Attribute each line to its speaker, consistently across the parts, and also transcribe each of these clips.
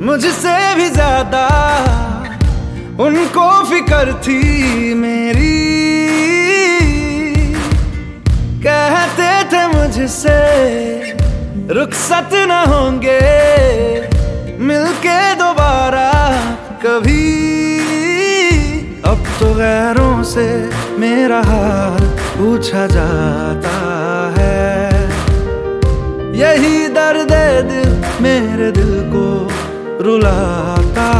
Speaker 1: मुझसे भी ज़्यादा उनको फ़िक्र थी मेरी। कहते थे मुझसे, रुखसत न होंगे, मिलके दोबारा कभी। अब तो गैरों से मेरा हाल पूछा जाता है। यही दर्द दिल, मेरे दिल को रुलाता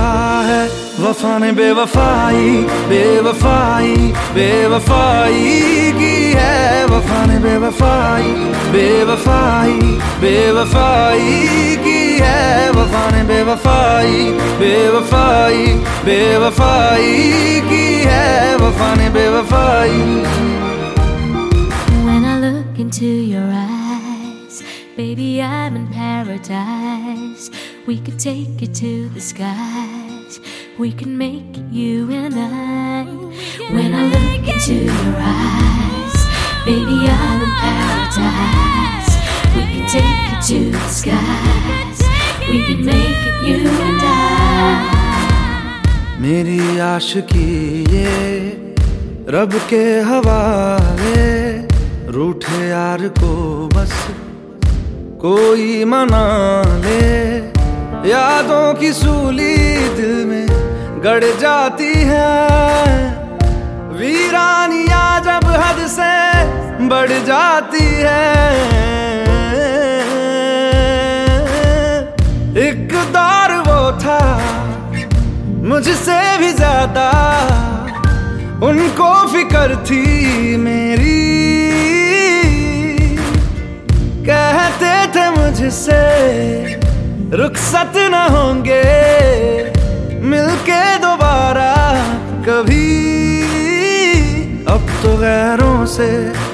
Speaker 1: है। वफा ने बेवफाई बेवफाई बेवफाई की है। वफा ने बेवफाई बेवफाई बेवफाई की है। वफा ने बेवफाई बेवफाई बेवफाई की है। वफा ने बेवफाई।
Speaker 2: When I look into your baby, I'm in paradise. We could take it to the skies. We can make it you and I. When I look into your eyes, baby, I'm in paradise. We can take it to the skies. We can make it you and I.
Speaker 1: मेरी आशिकी ये रब के हवाले रूठे यार को बस कोई मना ले। यादों की सूली दिल में गड़ जाती है। वीरानिया जब हद से बढ़ जाती है। एक दौर वो था, मुझसे भी ज़्यादा। उनको फ़िक्र थी मेरी मुझसे रुखसत न होंगे, मिलके दोबारा कभी। अब तो गैरों से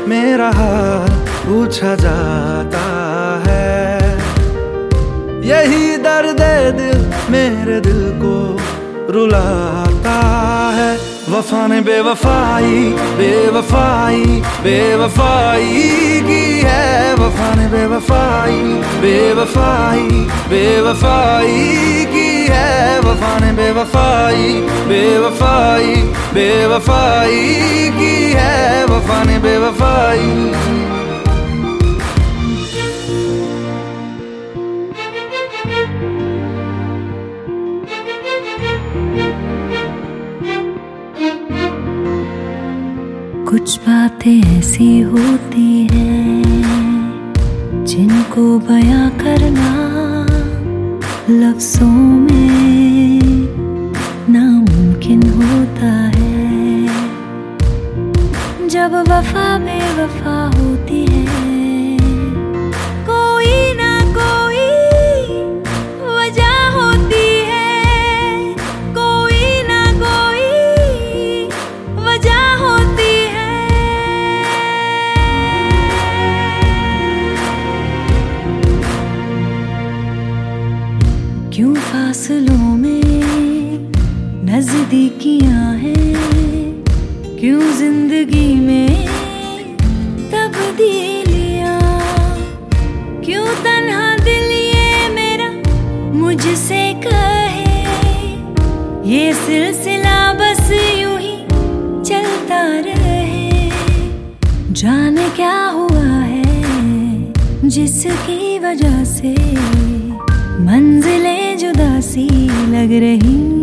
Speaker 1: मेरा हाल पूछा जाता है। यही दर्द दिल, मेरे दिल को रुलाता है। वफा ने बेवफाई बेवफाई बेवफाई की। है वफा ने बेवफाई बेवफाई बेवफाई की है। वफा ने बेवफाई बेवफाई बेवफाई की है। वफा ने बेवफाई।
Speaker 2: कुछ बातें ऐसी होती हैं जिनको बया करना लफ्जों में नामुमकिन होता है। जब वफा में नजदीकियाँ हैं? क्यों ज़िंदगी में तब्दीलियाँ क्यों तन्हा दिल ये मेरा मुझसे कहे? ये सिलसिला बस यूँ ही चलता रहे। जाने क्या हुआ है जिसकी वजह से मंजिलें जुदा सी लग रही